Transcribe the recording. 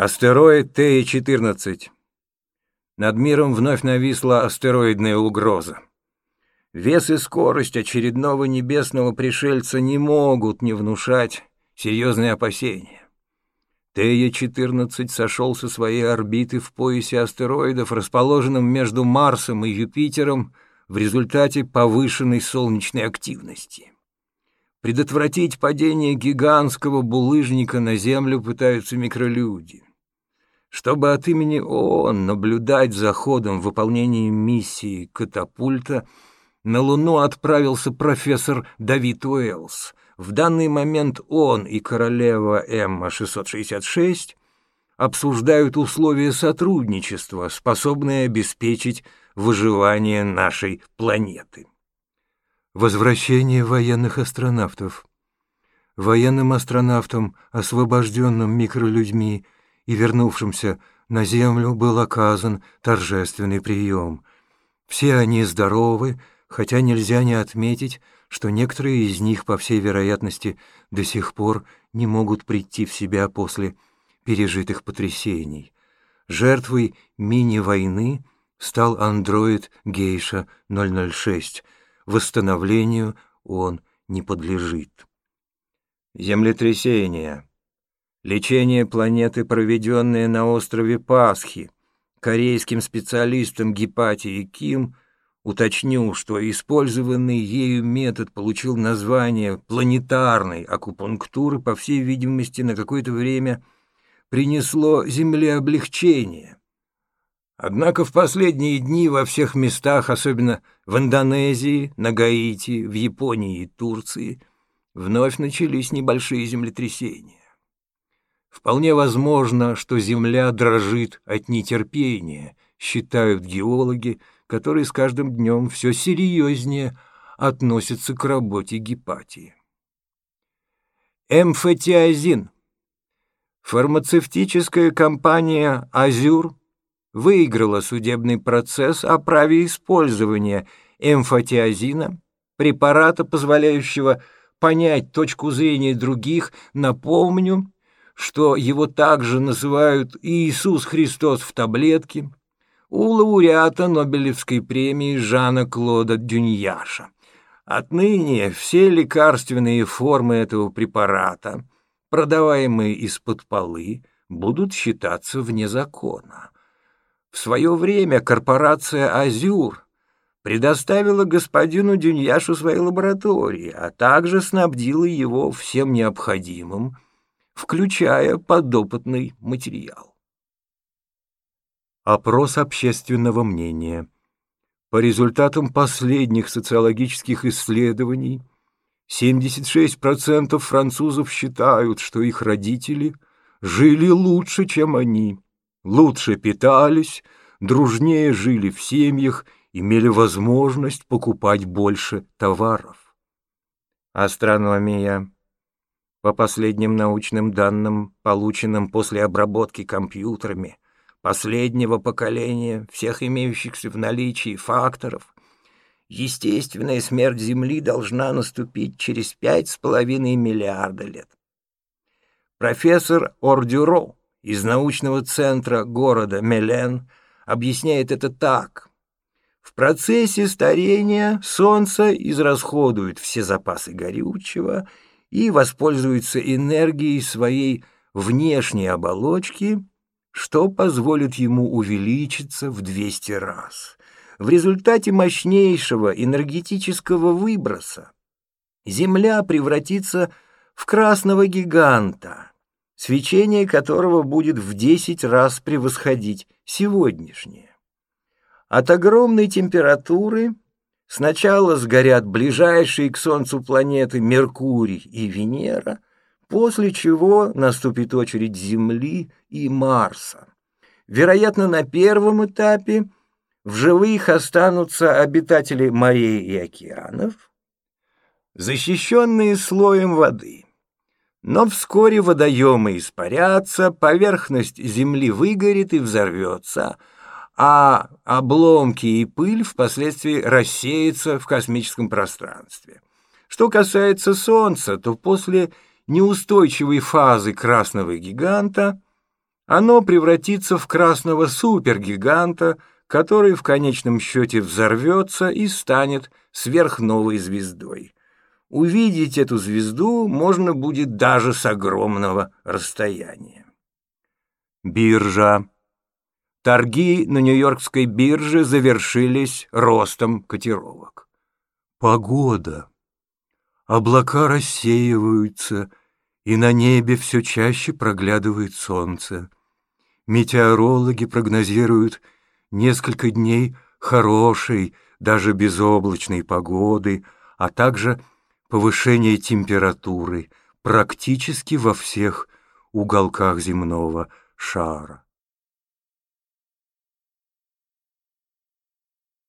Астероид Тея-14. Над миром вновь нависла астероидная угроза. Вес и скорость очередного небесного пришельца не могут не внушать серьезные опасения. Тея-14 сошел со своей орбиты в поясе астероидов, расположенном между Марсом и Юпитером, в результате повышенной солнечной активности. Предотвратить падение гигантского булыжника на Землю пытаются микролюди чтобы от имени ООН наблюдать за ходом выполнения миссии «Катапульта», на Луну отправился профессор Давид Уэллс. В данный момент он и королева Эмма-666 обсуждают условия сотрудничества, способные обеспечить выживание нашей планеты. Возвращение военных астронавтов. Военным астронавтам, освобожденным микролюдьми, и вернувшимся на землю был оказан торжественный прием. Все они здоровы, хотя нельзя не отметить, что некоторые из них, по всей вероятности, до сих пор не могут прийти в себя после пережитых потрясений. Жертвой мини-войны стал андроид Гейша 006. Восстановлению он не подлежит. Землетрясение. Лечение планеты, проведенное на острове Пасхи, корейским специалистом Гепатии Ким, уточню, что использованный ею метод получил название планетарной акупунктуры, по всей видимости, на какое-то время принесло Земле облегчение. Однако в последние дни во всех местах, особенно в Индонезии, на Гаити, в Японии и Турции, вновь начались небольшие землетрясения. Вполне возможно, что Земля дрожит от нетерпения, считают геологи, которые с каждым днем все серьезнее относятся к работе гепатии. Эмфотиазин. Фармацевтическая компания «Азюр» выиграла судебный процесс о праве использования эмфотиазина, препарата, позволяющего понять точку зрения других, напомню, что его также называют Иисус Христос в таблетке, у лауреата Нобелевской премии Жана Клода Дюньяша. Отныне все лекарственные формы этого препарата, продаваемые из-под полы, будут считаться вне закона. В свое время корпорация «Азюр» предоставила господину Дюньяшу свои лаборатории, а также снабдила его всем необходимым – включая подопытный материал. Опрос общественного мнения. По результатам последних социологических исследований 76% французов считают, что их родители жили лучше, чем они, лучше питались, дружнее жили в семьях, имели возможность покупать больше товаров. Астрономия по последним научным данным, полученным после обработки компьютерами последнего поколения всех имеющихся в наличии факторов, естественная смерть Земли должна наступить через пять с половиной миллиарда лет. Профессор Ордюро из научного центра города Мелен объясняет это так. В процессе старения Солнце израсходует все запасы горючего и воспользуется энергией своей внешней оболочки, что позволит ему увеличиться в 200 раз. В результате мощнейшего энергетического выброса Земля превратится в красного гиганта, свечение которого будет в 10 раз превосходить сегодняшнее. От огромной температуры Сначала сгорят ближайшие к Солнцу планеты Меркурий и Венера, после чего наступит очередь Земли и Марса. Вероятно, на первом этапе в живых останутся обитатели морей и океанов, защищенные слоем воды. Но вскоре водоемы испарятся, поверхность Земли выгорит и взорвется — а обломки и пыль впоследствии рассеются в космическом пространстве. Что касается Солнца, то после неустойчивой фазы красного гиганта оно превратится в красного супергиганта, который в конечном счете взорвется и станет сверхновой звездой. Увидеть эту звезду можно будет даже с огромного расстояния. Биржа. Торги на Нью-Йоркской бирже завершились ростом котировок. Погода. Облака рассеиваются, и на небе все чаще проглядывает солнце. Метеорологи прогнозируют несколько дней хорошей, даже безоблачной погоды, а также повышение температуры практически во всех уголках земного шара.